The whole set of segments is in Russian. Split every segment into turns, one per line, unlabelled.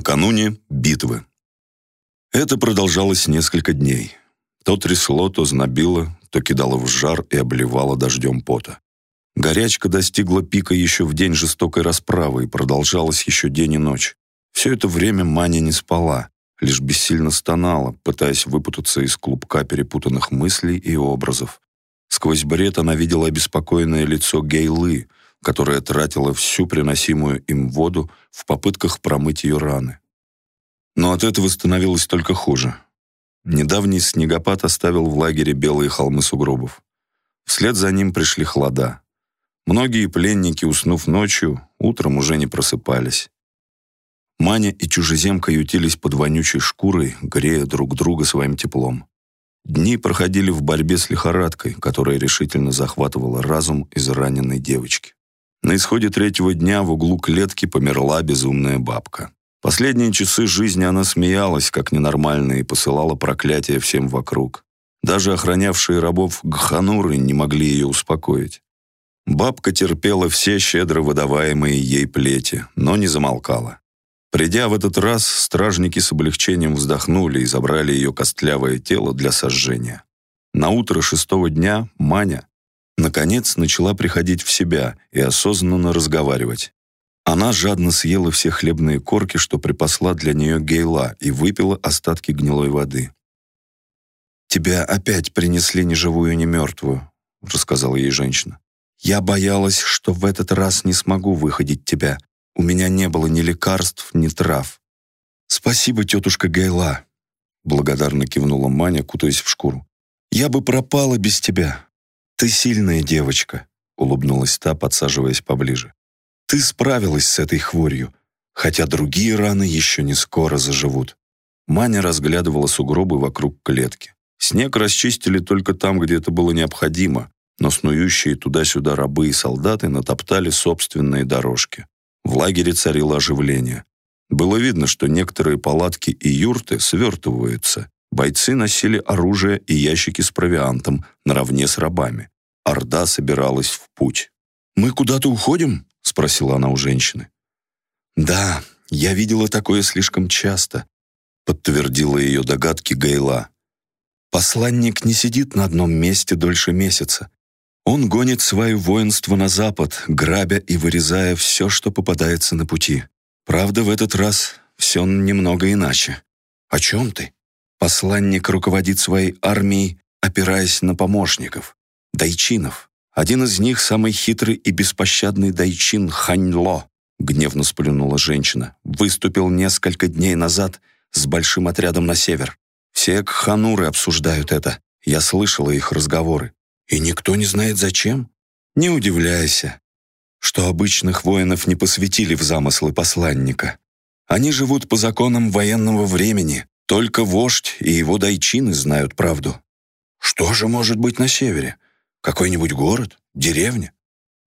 Накануне битвы. Это продолжалось несколько дней. То трясло, то знобило, то кидало в жар и обливало дождем пота. Горячка достигла пика еще в день жестокой расправы и продолжалась еще день и ночь. Все это время Маня не спала, лишь бессильно стонала, пытаясь выпутаться из клубка перепутанных мыслей и образов. Сквозь бред она видела обеспокоенное лицо Гейлы, которая тратила всю приносимую им воду в попытках промыть ее раны. Но от этого становилось только хуже. Недавний снегопад оставил в лагере белые холмы сугробов. Вслед за ним пришли холода. Многие пленники, уснув ночью, утром уже не просыпались. Маня и чужеземка ютились под вонючей шкурой, грея друг друга своим теплом. Дни проходили в борьбе с лихорадкой, которая решительно захватывала разум израненной девочки. На исходе третьего дня в углу клетки померла безумная бабка. Последние часы жизни она смеялась, как ненормальная, и посылала проклятия всем вокруг. Даже охранявшие рабов гхануры не могли ее успокоить. Бабка терпела все щедро выдаваемые ей плети, но не замолкала. Придя в этот раз, стражники с облегчением вздохнули и забрали ее костлявое тело для сожжения. На утро шестого дня Маня, наконец, начала приходить в себя и осознанно разговаривать. Она жадно съела все хлебные корки, что припасла для нее Гейла, и выпила остатки гнилой воды. «Тебя опять принесли ни живую, ни мертвую», — рассказала ей женщина. «Я боялась, что в этот раз не смогу выходить тебя. У меня не было ни лекарств, ни трав». «Спасибо, тетушка Гейла», — благодарно кивнула Маня, кутаясь в шкуру. «Я бы пропала без тебя. Ты сильная девочка», — улыбнулась та, подсаживаясь поближе. Ты справилась с этой хворью, хотя другие раны еще не скоро заживут. Маня разглядывала сугробы вокруг клетки. Снег расчистили только там, где это было необходимо, но снующие туда-сюда рабы и солдаты натоптали собственные дорожки. В лагере царило оживление. Было видно, что некоторые палатки и юрты свертываются. Бойцы носили оружие и ящики с провиантом наравне с рабами. Орда собиралась в путь. «Мы куда-то уходим?» — спросила она у женщины. «Да, я видела такое слишком часто», — подтвердила ее догадки Гейла. «Посланник не сидит на одном месте дольше месяца. Он гонит свое воинство на запад, грабя и вырезая все, что попадается на пути. Правда, в этот раз все немного иначе. О чем ты? Посланник руководит своей армией, опираясь на помощников, дайчинов. Один из них, самый хитрый и беспощадный дайчин Ханьло, гневно сплюнула женщина, выступил несколько дней назад с большим отрядом на север. Все кхануры обсуждают это. Я слышала их разговоры. И никто не знает зачем. Не удивляйся, что обычных воинов не посвятили в замыслы посланника. Они живут по законам военного времени. Только вождь и его дайчины знают правду. Что же может быть на севере? Какой-нибудь город? Деревня?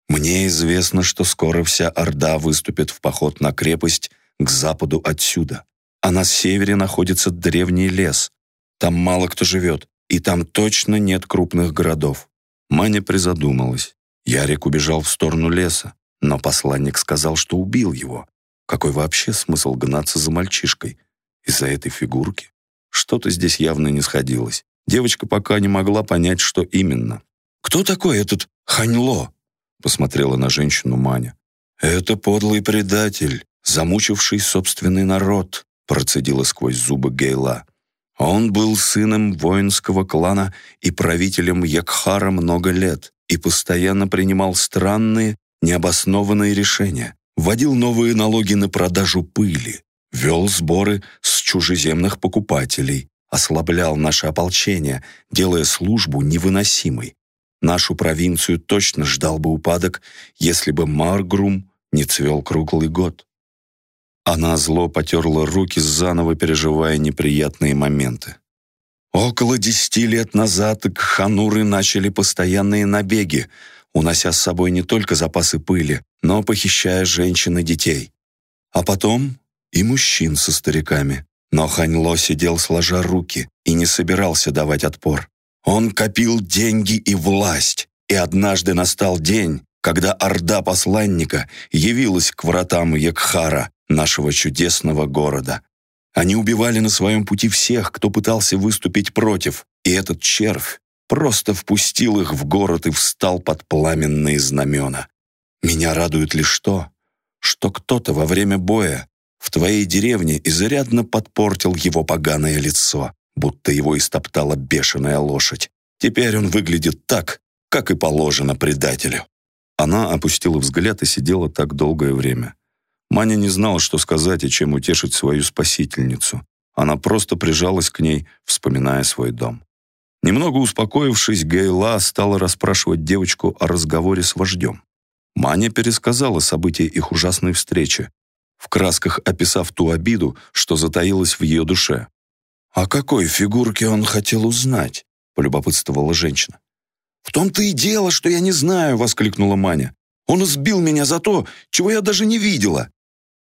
Мне известно, что скоро вся Орда выступит в поход на крепость к западу отсюда. А на севере находится древний лес. Там мало кто живет, и там точно нет крупных городов. Маня призадумалась. Ярик убежал в сторону леса, но посланник сказал, что убил его. Какой вообще смысл гнаться за мальчишкой? Из-за этой фигурки? Что-то здесь явно не сходилось. Девочка пока не могла понять, что именно. «Кто такой этот Ханьло?» — посмотрела на женщину Маня. «Это подлый предатель, замучивший собственный народ», — процедила сквозь зубы Гейла. Он был сыном воинского клана и правителем Якхара много лет и постоянно принимал странные, необоснованные решения, вводил новые налоги на продажу пыли, вел сборы с чужеземных покупателей, ослаблял наше ополчение, делая службу невыносимой, Нашу провинцию точно ждал бы упадок, если бы Маргрум не цвел круглый год. Она зло потерла руки, заново переживая неприятные моменты. Около десяти лет назад хануры начали постоянные набеги, унося с собой не только запасы пыли, но похищая женщин и детей. А потом и мужчин со стариками. Но Ханьло сидел сложа руки и не собирался давать отпор. Он копил деньги и власть, и однажды настал день, когда орда посланника явилась к вратам Якхара, нашего чудесного города. Они убивали на своем пути всех, кто пытался выступить против, и этот червь просто впустил их в город и встал под пламенные знамена. Меня радует лишь то, что кто-то во время боя в твоей деревне изрядно подпортил его поганое лицо, будто его истоптала бешеная лошадь. Теперь он выглядит так, как и положено предателю». Она опустила взгляд и сидела так долгое время. Маня не знала, что сказать и чем утешить свою спасительницу. Она просто прижалась к ней, вспоминая свой дом. Немного успокоившись, Гейла стала расспрашивать девочку о разговоре с вождем. Маня пересказала события их ужасной встречи, в красках описав ту обиду, что затаилась в ее душе. «О какой фигурке он хотел узнать?» — полюбопытствовала женщина. «В том-то и дело, что я не знаю», — воскликнула Маня. «Он избил меня за то, чего я даже не видела.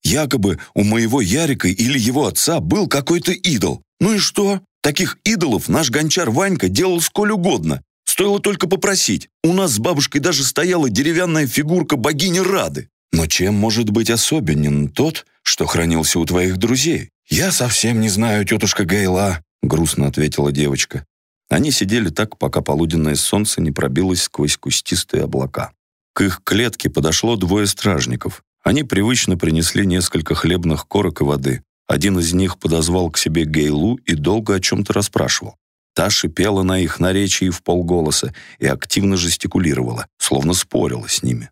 Якобы у моего Ярика или его отца был какой-то идол. Ну и что? Таких идолов наш гончар Ванька делал сколь угодно. Стоило только попросить. У нас с бабушкой даже стояла деревянная фигурка богини Рады. Но чем может быть особенен тот, что хранился у твоих друзей? Я совсем не знаю, тетушка Гейла, грустно ответила девочка. Они сидели так, пока полуденное солнце не пробилось сквозь кустистые облака. К их клетке подошло двое стражников. Они привычно принесли несколько хлебных корок и воды. Один из них подозвал к себе Гейлу и долго о чем-то расспрашивал. Та шипела на их наречии в полголоса и активно жестикулировала, словно спорила с ними.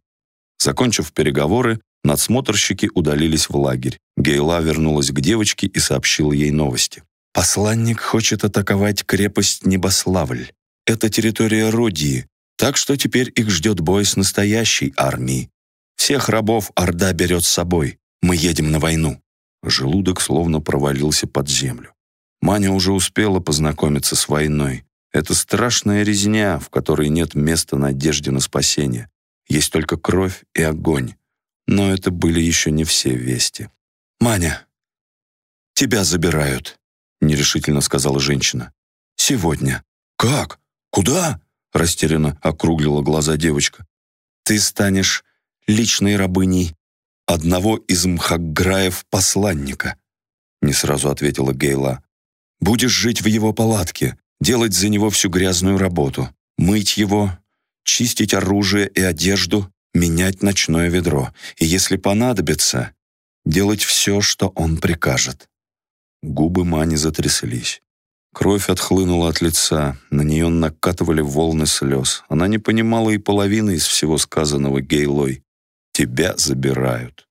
Закончив переговоры, надсмотрщики удалились в лагерь. Гейла вернулась к девочке и сообщила ей новости. «Посланник хочет атаковать крепость Небославль. Это территория Родии, так что теперь их ждет бой с настоящей армией. Всех рабов Орда берет с собой. Мы едем на войну». Желудок словно провалился под землю. Маня уже успела познакомиться с войной. Это страшная резня, в которой нет места надежде на спасение. Есть только кровь и огонь. Но это были еще не все вести. «Маня, тебя забирают», — нерешительно сказала женщина. «Сегодня». «Как? Куда?» — растерянно округлила глаза девочка. «Ты станешь личной рабыней одного из мхаграев-посланника», не сразу ответила Гейла. «Будешь жить в его палатке, делать за него всю грязную работу, мыть его, чистить оружие и одежду, менять ночное ведро, и, если понадобится, делать все, что он прикажет». Губы Мани затряслись. Кровь отхлынула от лица, на нее накатывали волны слез. Она не понимала и половины из всего сказанного Гейлой тебя забирают.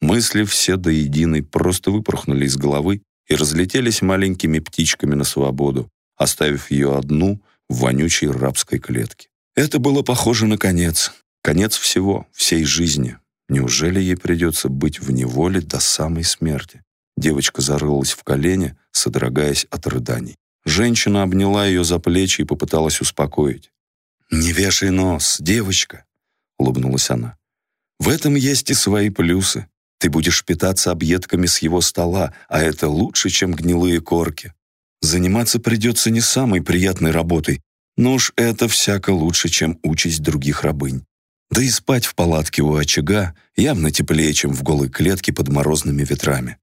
Мысли все до единой просто выпорхнули из головы и разлетелись маленькими птичками на свободу, оставив ее одну в вонючей рабской клетке. Это было похоже на конец. Конец всего, всей жизни. Неужели ей придется быть в неволе до самой смерти? Девочка зарылась в колени, содрогаясь от рыданий. Женщина обняла ее за плечи и попыталась успокоить. «Не вешай нос, девочка», — улыбнулась она. В этом есть и свои плюсы. Ты будешь питаться объедками с его стола, а это лучше, чем гнилые корки. Заниматься придется не самой приятной работой, но уж это всяко лучше, чем участь других рабынь. Да и спать в палатке у очага явно теплее, чем в голой клетке под морозными ветрами.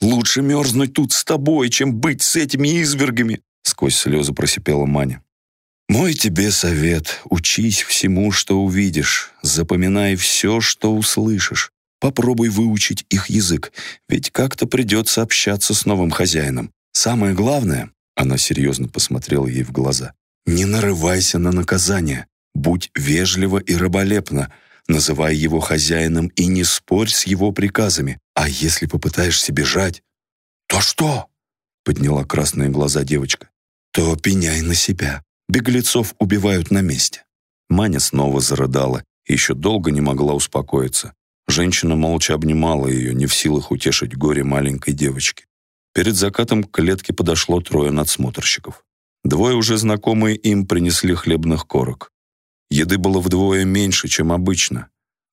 «Лучше мерзнуть тут с тобой, чем быть с этими извергами!» сквозь слезы просипела Маня. Мой тебе совет — учись всему, что увидишь, запоминай все, что услышишь. Попробуй выучить их язык, ведь как-то придется общаться с новым хозяином. Самое главное, она серьезно посмотрела ей в глаза, не нарывайся на наказание, будь вежлива и раболепна, называй его хозяином и не спорь с его приказами. А если попытаешься бежать, то что? Подняла красные глаза девочка. То пеняй на себя. Беглецов убивают на месте. Маня снова зарыдала и еще долго не могла успокоиться. Женщина молча обнимала ее, не в силах утешить горе маленькой девочки. Перед закатом к клетке подошло трое надсмотрщиков. Двое уже знакомые им принесли хлебных корок. Еды было вдвое меньше, чем обычно.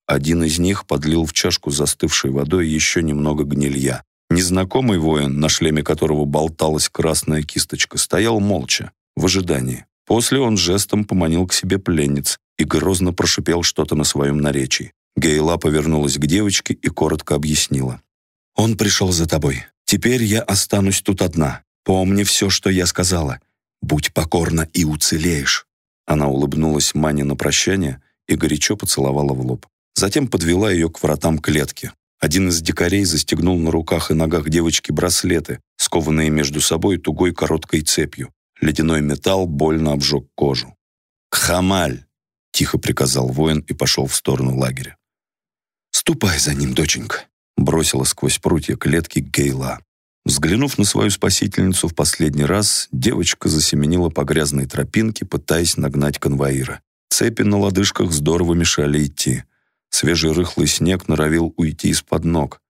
Один из них подлил в чашку застывшей водой еще немного гнилья. Незнакомый воин, на шлеме которого болталась красная кисточка, стоял молча, в ожидании. После он жестом поманил к себе пленниц и грозно прошипел что-то на своем наречии. Гейла повернулась к девочке и коротко объяснила. «Он пришел за тобой. Теперь я останусь тут одна. Помни все, что я сказала. Будь покорна и уцелеешь». Она улыбнулась Мане на прощание и горячо поцеловала в лоб. Затем подвела ее к вратам клетки. Один из дикарей застегнул на руках и ногах девочки браслеты, скованные между собой тугой короткой цепью. Ледяной металл больно обжег кожу. «Кхамаль!» — тихо приказал воин и пошел в сторону лагеря. «Ступай за ним, доченька!» — бросила сквозь прутья клетки Гейла. Взглянув на свою спасительницу в последний раз, девочка засеменила по грязной тропинке, пытаясь нагнать конвоира. Цепи на лодыжках здорово мешали идти. Свежий рыхлый снег норовил уйти из-под ног.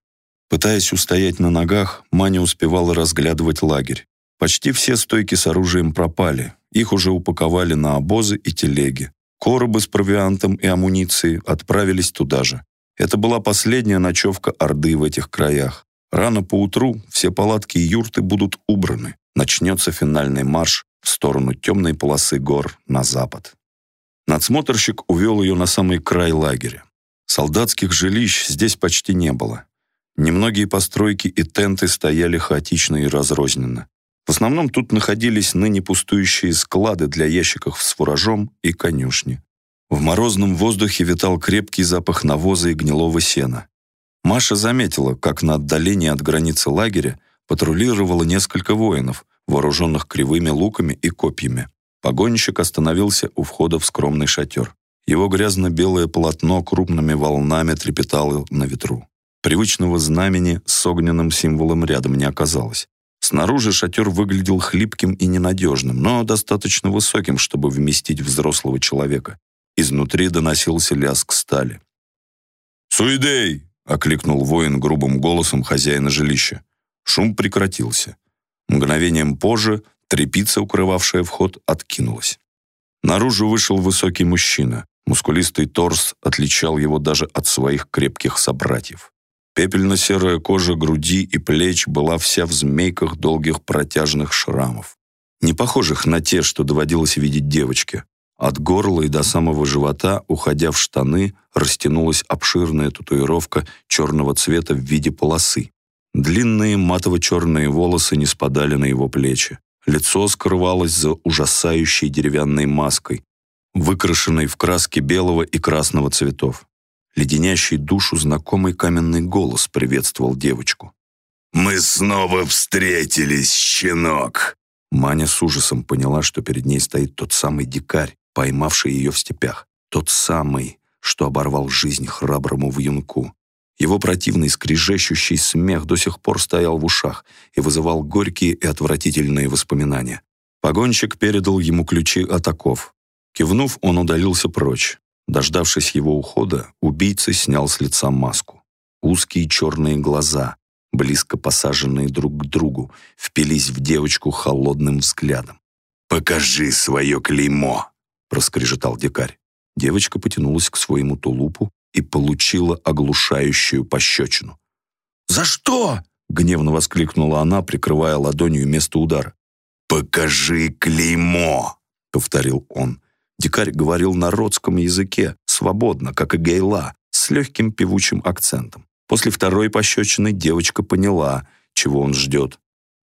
Пытаясь устоять на ногах, Маня успевала разглядывать лагерь. Почти все стойки с оружием пропали. Их уже упаковали на обозы и телеги. Коробы с провиантом и амуницией отправились туда же. Это была последняя ночевка Орды в этих краях. Рано поутру все палатки и юрты будут убраны. Начнется финальный марш в сторону темной полосы гор на запад. Надсмотрщик увел ее на самый край лагеря. Солдатских жилищ здесь почти не было. Немногие постройки и тенты стояли хаотично и разрозненно. В основном тут находились ныне пустующие склады для ящиков с фуражом и конюшни. В морозном воздухе витал крепкий запах навоза и гнилого сена. Маша заметила, как на отдалении от границы лагеря патрулировало несколько воинов, вооруженных кривыми луками и копьями. Погонщик остановился у входа в скромный шатер. Его грязно-белое полотно крупными волнами трепетало на ветру. Привычного знамени с огненным символом рядом не оказалось. Снаружи шатер выглядел хлипким и ненадежным, но достаточно высоким, чтобы вместить взрослого человека. Изнутри доносился лязг стали. «Суидей!» — окликнул воин грубым голосом хозяина жилища. Шум прекратился. Мгновением позже трепица, укрывавшая вход, откинулась. Наружу вышел высокий мужчина. Мускулистый торс отличал его даже от своих крепких собратьев. Пепельно-серая кожа груди и плеч была вся в змейках долгих протяжных шрамов, не похожих на те, что доводилось видеть девочке. От горла и до самого живота, уходя в штаны, растянулась обширная татуировка черного цвета в виде полосы. Длинные матово-черные волосы не спадали на его плечи. Лицо скрывалось за ужасающей деревянной маской, выкрашенной в краски белого и красного цветов. Леденящий душу знакомый каменный голос приветствовал девочку.
«Мы снова встретились, щенок!»
Маня с ужасом поняла, что перед ней стоит тот самый дикарь, поймавший ее в степях. Тот самый, что оборвал жизнь храброму вьюнку. Его противный скрежещущий смех до сих пор стоял в ушах и вызывал горькие и отвратительные воспоминания. Погонщик передал ему ключи от оков. Кивнув, он удалился прочь. Дождавшись его ухода, убийца снял с лица маску. Узкие черные глаза, близко посаженные друг к другу, впились в девочку холодным взглядом.
«Покажи свое клеймо!» — проскрежетал дикарь.
Девочка потянулась к своему тулупу и получила оглушающую пощечину.
«За что?» — гневно воскликнула она, прикрывая ладонью место удара. «Покажи клеймо!» — повторил он.
Дикарь говорил на родском языке, свободно, как и Гейла, с легким певучим акцентом. После второй пощечины девочка поняла, чего он ждет.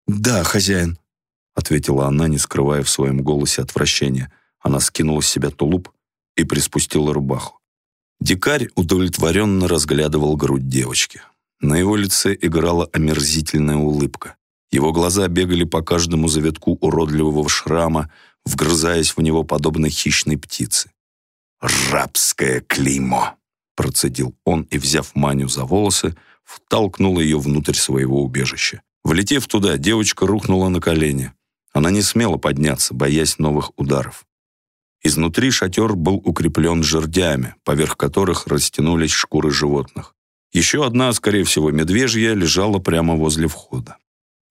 «Да, хозяин», —
ответила она, не скрывая в своем голосе отвращения. Она скинула с себя тулуп и приспустила рубаху. Дикарь удовлетворенно разглядывал грудь девочки. На его лице играла омерзительная улыбка. Его глаза бегали по каждому завитку уродливого шрама, вгрызаясь в него подобно хищной птице.
«Рабское клеймо!»
процедил он и, взяв Маню за волосы, втолкнул ее внутрь своего убежища. Влетев туда, девочка рухнула на колени. Она не смела подняться, боясь новых ударов. Изнутри шатер был укреплен жердями, поверх которых растянулись шкуры животных. Еще одна, скорее всего, медвежья, лежала прямо возле входа.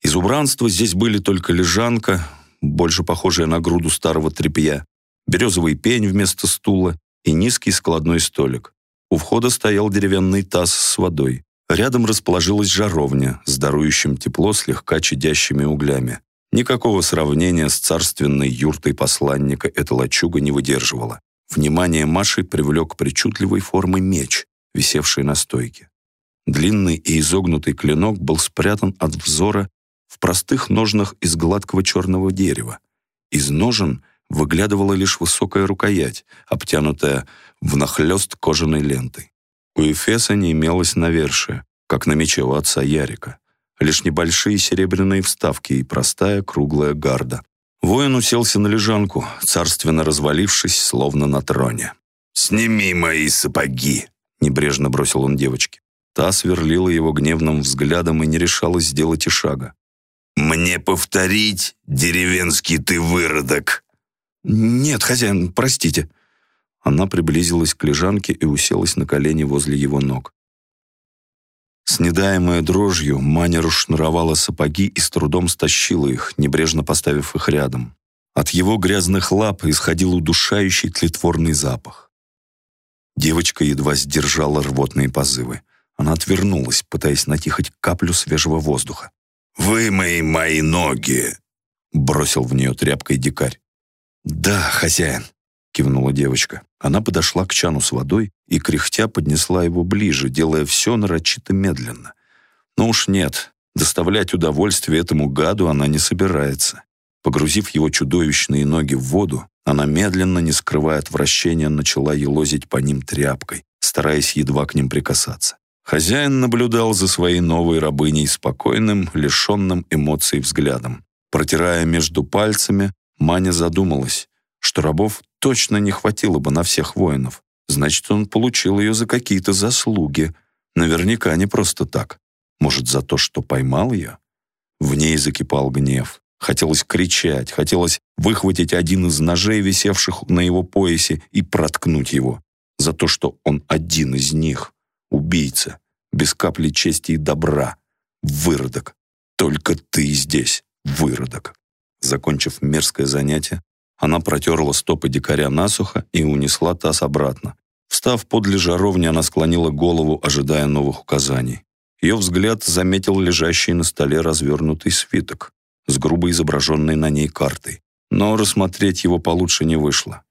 Из убранства здесь были только лежанка, больше похожая на груду старого тряпья, березовый пень вместо стула и низкий складной столик. У входа стоял деревянный таз с водой. Рядом расположилась жаровня с дарующим тепло слегка чадящими углями. Никакого сравнения с царственной юртой посланника эта лачуга не выдерживала. Внимание Маши привлек причудливой формы меч, висевший на стойке. Длинный и изогнутый клинок был спрятан от взора в простых ножнах из гладкого черного дерева. Из ножен выглядывала лишь высокая рукоять, обтянутая внахлёст кожаной лентой. У Эфеса не имелось навершия, как на мече у отца Ярика. Лишь небольшие серебряные вставки и простая круглая гарда. Воин уселся на лежанку, царственно развалившись, словно на троне.
«Сними мои сапоги!» — небрежно бросил он девочке.
Та сверлила его гневным взглядом и не решалась сделать и шага.
«Мне повторить, деревенский ты выродок?»
«Нет, хозяин, простите». Она приблизилась к лежанке и уселась на колени возле его ног. С недаемой дрожью Маня расшнуровала сапоги и с трудом стащила их, небрежно поставив их рядом. От его грязных лап исходил удушающий тлетворный запах. Девочка едва сдержала рвотные позывы. Она отвернулась, пытаясь найти хоть каплю свежего воздуха.
«Вымой мои ноги!» — бросил в нее тряпкой дикарь.
«Да, хозяин», — кивнула девочка. Она подошла к чану с водой и, кряхтя, поднесла его ближе, делая все нарочито медленно. Но уж нет, доставлять удовольствие этому гаду она не собирается. Погрузив его чудовищные ноги в воду, она медленно, не скрывая отвращения, начала елозить по ним тряпкой, стараясь едва к ним прикасаться. Хозяин наблюдал за своей новой рабыней спокойным, лишенным эмоций взглядом. Протирая между пальцами, Маня задумалась, что рабов точно не хватило бы на всех воинов. Значит, он получил ее за какие-то заслуги. Наверняка не просто так. Может, за то, что поймал ее? В ней закипал гнев. Хотелось кричать, хотелось выхватить один из ножей, висевших на его поясе, и проткнуть его. За то, что он один из них. Убийца. Без капли чести и добра. Выродок. Только ты здесь, выродок. Закончив мерзкое занятие, она протерла стопы дикаря насухо и унесла таз обратно. Встав подле жаровни, она склонила голову, ожидая новых указаний. Ее взгляд заметил лежащий на столе развернутый свиток с грубо изображенной на ней картой. Но рассмотреть его получше не вышло.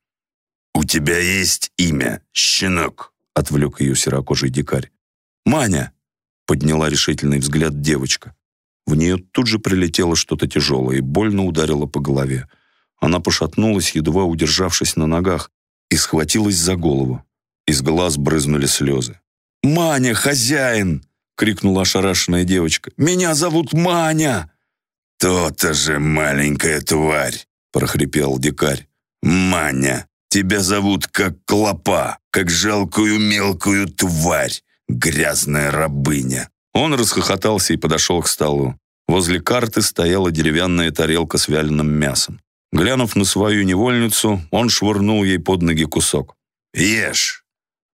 «У тебя есть имя, щенок?»
— отвлек ее серокожий дикарь. «Маня!» — подняла решительный взгляд девочка. В нее тут же прилетело что-то тяжелое и больно ударило по голове. Она пошатнулась, едва удержавшись на ногах, и схватилась за голову. Из глаз брызнули слезы. «Маня, хозяин!» — крикнула ошарашенная девочка. «Меня зовут Маня!»
«То-то же маленькая тварь!» — прохрипел дикарь. «Маня, тебя зовут как клопа, как жалкую мелкую тварь, грязная рабыня.
Он расхохотался и подошел к столу. Возле карты стояла деревянная тарелка с вяленым мясом. Глянув на свою невольницу, он швырнул ей под ноги кусок.
«Ешь!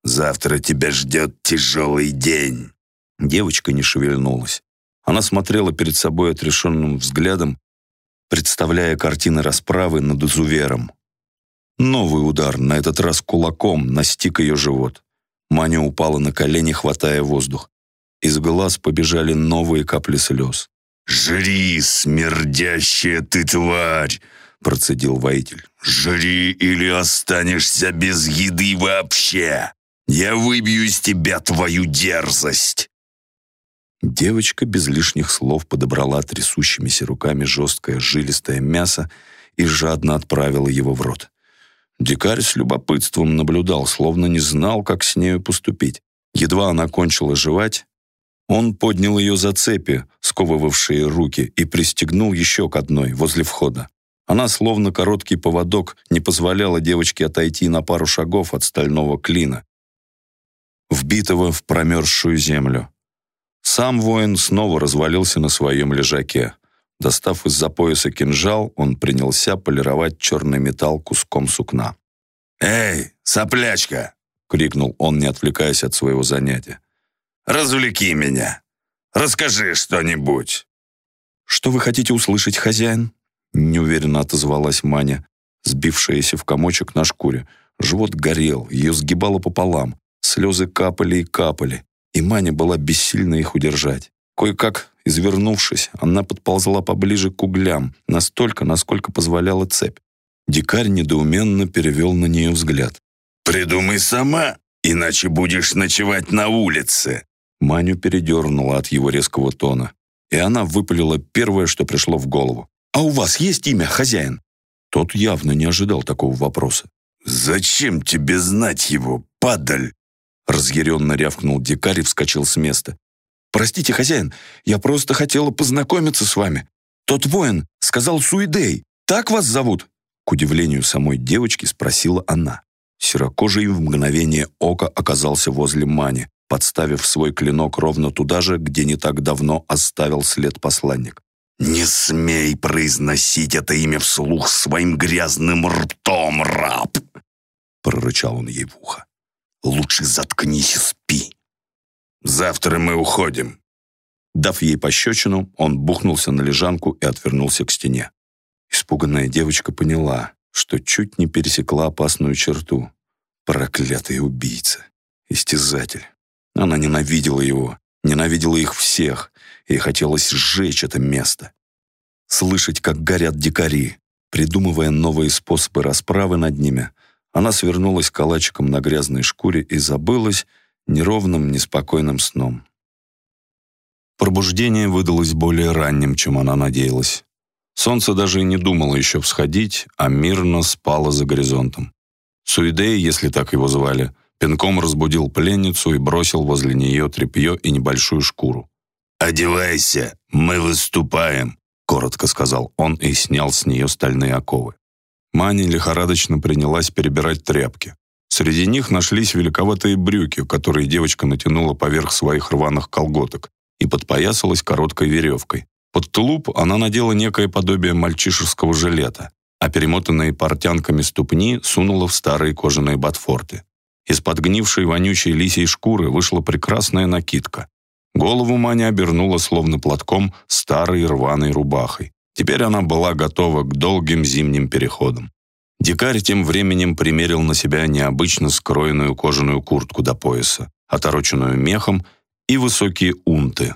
Завтра тебя ждет тяжелый день!»
Девочка не шевельнулась. Она смотрела перед собой отрешенным взглядом, представляя картины расправы над изувером. Новый удар, на этот раз кулаком, настиг ее живот. Маня упала на колени, хватая воздух. Из глаз побежали новые капли слез.
«Жри, смердящая ты тварь!» — процедил воитель. «Жри или останешься без еды вообще! Я выбью из тебя твою дерзость!»
Девочка без лишних слов подобрала трясущимися руками жесткое жилистое мясо и жадно отправила его в рот. Дикарь с любопытством наблюдал, словно не знал, как с нею поступить. Едва она кончила жевать, он поднял ее за цепи, сковывавшие руки, и пристегнул еще к одной, возле входа. Она, словно короткий поводок, не позволяла девочке отойти на пару шагов от стального клина, вбитого в промерзшую землю. Сам воин снова развалился на своем лежаке. Достав из-за пояса кинжал, он принялся полировать черный металл куском сукна.
«Эй, соплячка!» — крикнул он, не отвлекаясь от своего занятия. Развлеки меня. Расскажи что-нибудь».
«Что вы хотите услышать, хозяин?» Неуверенно отозвалась Маня, сбившаяся в комочек на шкуре. Живот горел, ее сгибало пополам. Слезы капали и капали, и Маня была бессильна их удержать. Кое-как, извернувшись, она подползла поближе к углям, настолько, насколько позволяла цепь. Дикарь недоуменно перевел на нее взгляд.
«Придумай сама, иначе будешь ночевать на улице»,
Маню передернула от его резкого тона, и она выпалила первое, что пришло в голову. «А у вас есть имя, хозяин?» Тот явно не ожидал такого вопроса.
«Зачем тебе знать его, падаль?»
Разъяренно рявкнул дикарь и вскочил с места. «Простите, хозяин, я просто хотела познакомиться с вами. Тот воин сказал Суидей. Так вас зовут?» К удивлению самой девочки спросила она. Серокожий в мгновение ока оказался возле Мани, подставив свой клинок ровно туда же, где не так давно оставил след посланник.
«Не смей произносить это имя вслух своим грязным ртом, раб!» Прорычал он ей в ухо. «Лучше заткнись и спи. Завтра мы уходим».
Дав ей пощечину, он бухнулся на лежанку и отвернулся к стене. Испуганная девочка поняла, что чуть не пересекла опасную черту. Проклятый убийца, истязатель. Она ненавидела его, ненавидела их всех, и хотелось сжечь это место. Слышать, как горят дикари, придумывая новые способы расправы над ними, она свернулась калачиком на грязной шкуре и забылась неровным, неспокойным сном. Пробуждение выдалось более ранним, чем она надеялась. Солнце даже и не думало еще всходить, а мирно спало за горизонтом. Суидей, если так его звали, пинком разбудил пленницу и бросил возле нее тряпье и небольшую шкуру.
«Одевайся, мы выступаем», — коротко сказал он и снял с нее стальные оковы.
Маня лихорадочно принялась перебирать тряпки. Среди них нашлись великоватые брюки, которые девочка натянула поверх своих рваных колготок и подпоясалась короткой веревкой. Под тулуп она надела некое подобие мальчишеского жилета, а перемотанные портянками ступни сунула в старые кожаные ботфорты. Из подгнившей вонючей лисьей шкуры вышла прекрасная накидка. Голову Маня обернула словно платком старой рваной рубахой. Теперь она была готова к долгим зимним переходам. Дикарь тем временем примерил на себя необычно скроенную кожаную куртку до пояса, отороченную мехом и высокие унты.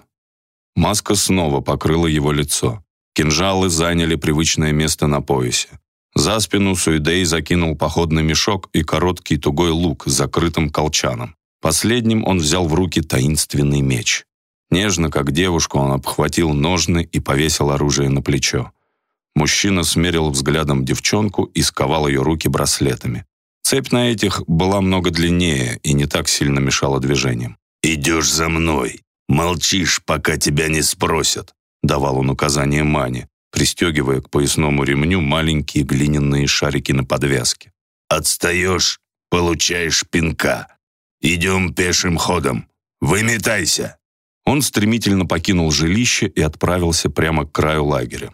Маска снова покрыла его лицо. Кинжалы заняли привычное место на поясе. За спину Суидей закинул походный мешок и короткий тугой лук с закрытым колчаном. Последним он взял в руки таинственный меч. Нежно, как девушку, он обхватил ножны и повесил оружие на плечо. Мужчина смерил взглядом девчонку и сковал ее руки браслетами. Цепь на этих была много длиннее и не так сильно мешала движениям.
«Идешь за мной. Молчишь, пока тебя не спросят», — давал он указание Мане пристегивая к поясному ремню маленькие глиняные шарики на подвязке. «Отстаешь — получаешь пинка. Идем пешим ходом. Выметайся!»
Он стремительно покинул жилище и отправился прямо к краю лагеря.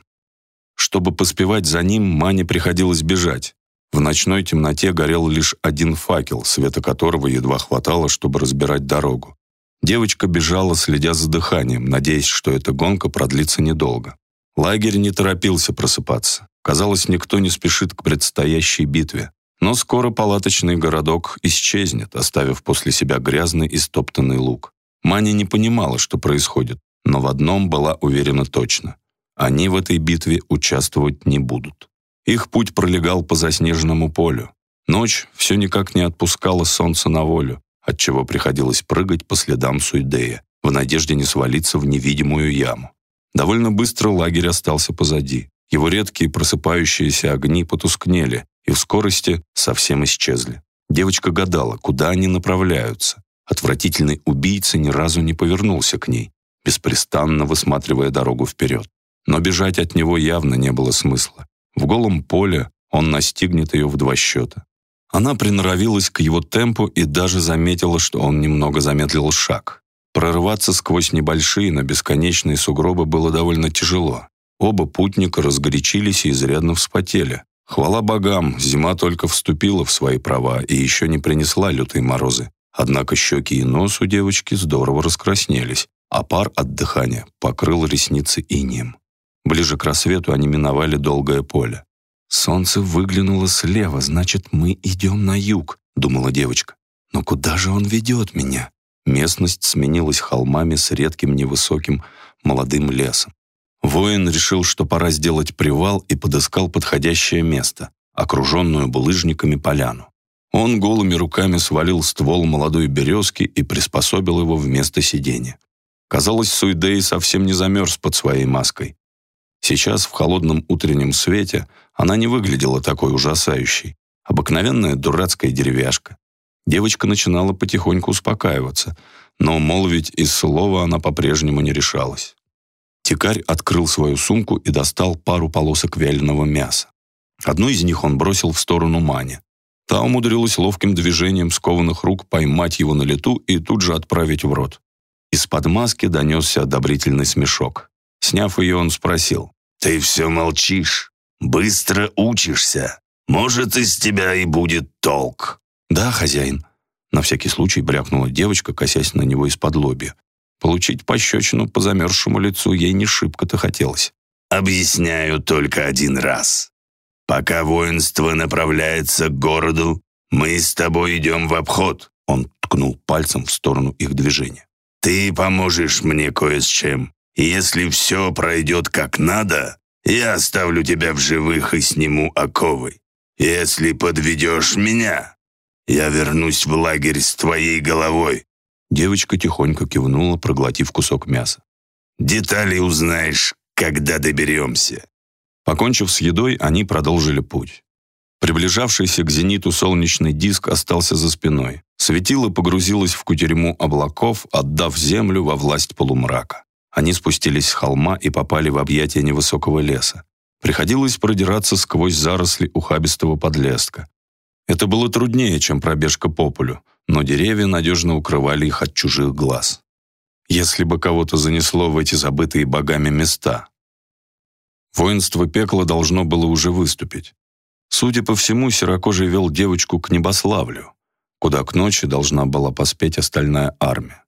Чтобы поспевать за ним, Мане приходилось бежать. В ночной темноте горел лишь один факел, света которого едва хватало, чтобы разбирать дорогу. Девочка бежала, следя за дыханием, надеясь, что эта гонка продлится недолго. Лагерь не торопился просыпаться. Казалось, никто не спешит к предстоящей битве. Но скоро палаточный городок исчезнет, оставив после себя грязный и стоптанный луг. Маня не понимала, что происходит, но в одном была уверена точно. Они в этой битве участвовать не будут. Их путь пролегал по заснеженному полю. Ночь все никак не отпускала солнце на волю, отчего приходилось прыгать по следам Суидея, в надежде не свалиться в невидимую яму. Довольно быстро лагерь остался позади. Его редкие просыпающиеся огни потускнели и в скорости совсем исчезли. Девочка гадала, куда они направляются. Отвратительный убийца ни разу не повернулся к ней, беспрестанно высматривая дорогу вперед. Но бежать от него явно не было смысла. В голом поле он настигнет ее в два счета. Она приноровилась к его темпу и даже заметила, что он немного замедлил шаг. Прорваться сквозь небольшие, но бесконечные сугробы было довольно тяжело. Оба путника разгорячились и изрядно вспотели. Хвала богам, зима только вступила в свои права и еще не принесла лютые морозы. Однако щеки и нос у девочки здорово раскраснелись, а пар от дыхания покрыл ресницы инеем. Ближе к рассвету они миновали долгое поле. «Солнце выглянуло слева, значит, мы идем на юг», — думала девочка. «Но куда же он ведет меня?» Местность сменилась холмами с редким невысоким молодым лесом. Воин решил, что пора сделать привал и подыскал подходящее место, окруженную булыжниками поляну. Он голыми руками свалил ствол молодой березки и приспособил его вместо сидения. Казалось, Суидей совсем не замерз под своей маской. Сейчас, в холодном утреннем свете, она не выглядела такой ужасающей. Обыкновенная дурацкая деревяшка. Девочка начинала потихоньку успокаиваться, но молвить из слова она по-прежнему не решалась. Тикарь открыл свою сумку и достал пару полосок вяленого мяса. Одну из них он бросил в сторону Мани. Та умудрилась ловким движением скованных рук поймать его на лету и тут же отправить в рот. Из-под маски донесся одобрительный смешок. Сняв ее, он спросил.
«Ты все молчишь. Быстро учишься. Может, из тебя и будет толк».
«Да, хозяин», — на всякий случай брякнула девочка, косясь на него из-под лобья. Получить пощечину по замерзшему лицу ей не шибко-то хотелось.
«Объясняю только один раз. Пока воинство направляется к городу, мы с тобой идем в обход».
Он ткнул пальцем в сторону их движения.
«Ты поможешь мне кое с чем. Если все пройдет как надо, я оставлю тебя в живых и сниму оковы. Если подведешь меня, я вернусь в лагерь с твоей головой».
Девочка тихонько кивнула, проглотив кусок мяса.
«Детали узнаешь, когда доберемся».
Покончив с едой, они продолжили путь. Приближавшийся к зениту солнечный диск остался за спиной. Светило погрузилось в кутерьму облаков, отдав землю во власть полумрака. Они спустились с холма и попали в объятия невысокого леса. Приходилось продираться сквозь заросли ухабистого подлеска. Это было труднее, чем пробежка по полю, но деревья надежно укрывали их от чужих глаз. Если бы кого-то занесло в эти забытые богами места. Воинство пекла должно было уже выступить. Судя по всему, Сирокожий вел девочку к Небославлю, куда к ночи должна была поспеть остальная армия.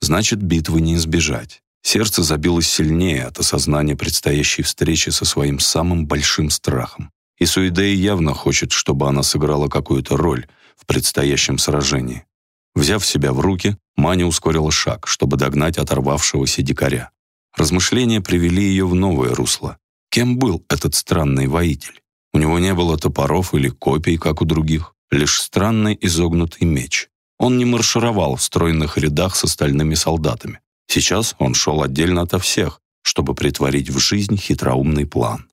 Значит, битвы не избежать. Сердце забилось сильнее от осознания предстоящей встречи со своим самым большим страхом. И Суидей явно хочет, чтобы она сыграла какую-то роль в предстоящем сражении. Взяв себя в руки, Маня ускорила шаг, чтобы догнать оторвавшегося дикаря. Размышления привели ее в новое русло. Кем был этот странный воитель? У него не было топоров или копий, как у других, лишь странный изогнутый меч. Он не маршировал в стройных рядах с остальными солдатами. Сейчас он шел отдельно ото всех, чтобы притворить в жизнь хитроумный план.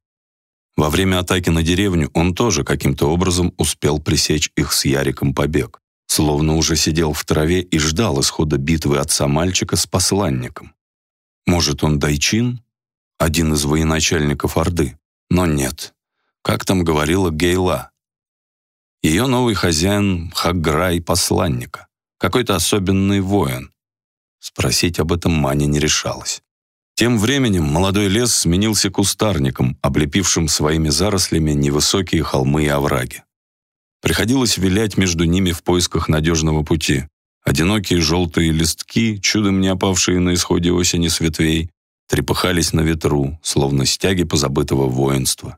Во время атаки на деревню он тоже каким-то образом успел пресечь их с Яриком побег, словно уже сидел в траве и ждал исхода битвы отца мальчика с посланником. Может, он Дайчин, один из военачальников Орды? Но нет, как там говорила Гейла. Ее новый хозяин — Хаграй посланника, какой-то особенный воин. Спросить об этом Маня не решалась. Тем временем молодой лес сменился кустарником, облепившим своими зарослями невысокие холмы и овраги. Приходилось вилять между ними в поисках надежного пути. Одинокие желтые листки, чудом не опавшие на исходе осени с ветвей, трепыхались на ветру, словно стяги позабытого воинства.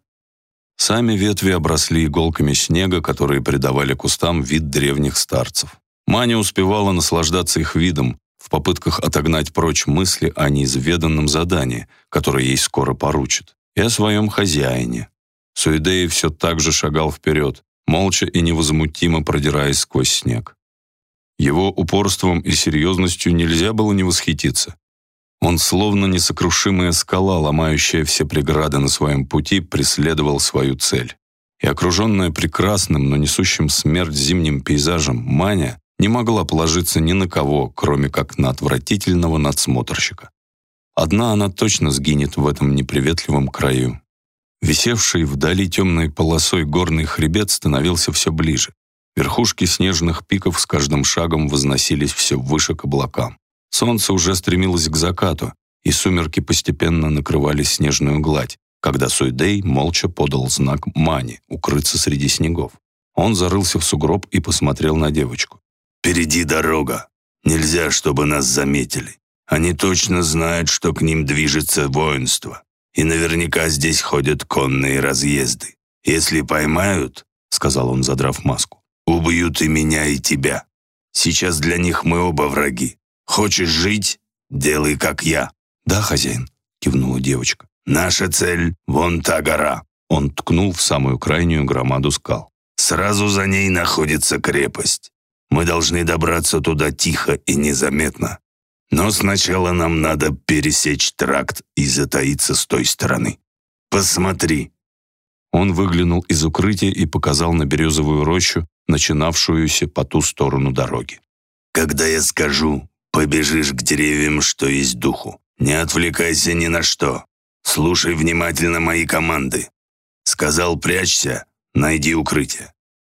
Сами ветви обросли иголками снега, которые придавали кустам вид древних старцев. Маня успевала наслаждаться их видом, в попытках отогнать прочь мысли о неизведанном задании, которое ей скоро поручат, и о своем хозяине. Суидей все так же шагал вперед, молча и невозмутимо продираясь сквозь снег. Его упорством и серьезностью нельзя было не восхититься. Он, словно несокрушимая скала, ломающая все преграды на своем пути, преследовал свою цель. И окруженная прекрасным, но несущим смерть зимним пейзажем, Маня не могла положиться ни на кого, кроме как на отвратительного надсмотрщика. Одна она точно сгинет в этом неприветливом краю. Висевший вдали темной полосой горный хребет становился все ближе. Верхушки снежных пиков с каждым шагом возносились все выше к облакам. Солнце уже стремилось к закату, и сумерки постепенно накрывали снежную гладь, когда Суйдей молча подал знак Мани укрыться среди снегов. Он зарылся в сугроб и посмотрел на девочку.
«Впереди дорога. Нельзя, чтобы нас заметили. Они точно знают, что к ним движется воинство. И наверняка здесь ходят конные разъезды. Если поймают, — сказал он, задрав маску, — убьют и меня, и тебя. Сейчас для них мы оба враги. Хочешь жить? Делай, как я».
«Да, хозяин», — кивнула девочка.
«Наша цель — вон та гора».
Он ткнул в самую крайнюю громаду скал.
Сразу за ней находится крепость. Мы должны добраться туда тихо и незаметно. Но сначала нам надо пересечь тракт и затаиться с той стороны. Посмотри».
Он выглянул из укрытия и показал на березовую рощу, начинавшуюся по ту сторону дороги.
«Когда я скажу, побежишь к деревьям, что есть духу. Не отвлекайся ни на что. Слушай внимательно мои команды. Сказал прячься, найди укрытие.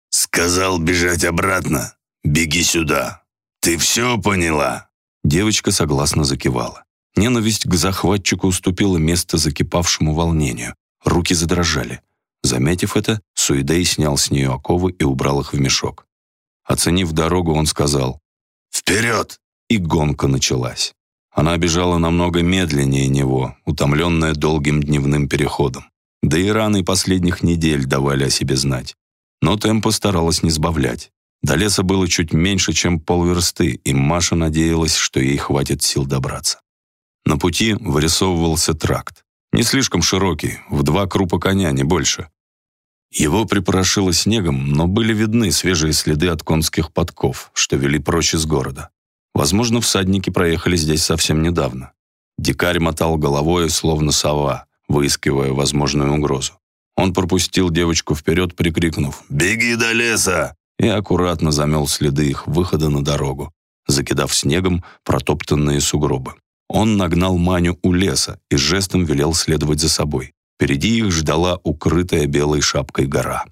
Сказал бежать обратно, беги сюда. Ты все поняла?»
Девочка согласно закивала. Ненависть к захватчику уступила место закипавшему волнению. Руки задрожали. Заметив это, Суидей снял с нее оковы и убрал их в мешок. Оценив дорогу, он сказал
«Вперед!»
И гонка началась. Она бежала намного медленнее него, утомленная долгим дневным переходом. Да и раны последних недель давали о себе знать. Но темпа старалась не сбавлять. До леса было чуть меньше, чем полверсты, и Маша надеялась, что ей хватит сил добраться. На пути вырисовывался тракт. Не слишком широкий, в два крупа коня, не больше. Его припорошило снегом, но были видны свежие следы от конских подков, что вели прочь из города. Возможно, всадники проехали здесь совсем недавно. Дикарь мотал головой, словно сова, выискивая возможную угрозу. Он пропустил девочку вперед, прикрикнув
«Беги до леса!»
и аккуратно замел следы их выхода на дорогу, закидав снегом протоптанные сугробы. Он нагнал Маню у леса и жестом велел следовать за собой. Впереди их ждала укрытая белой шапкой гора.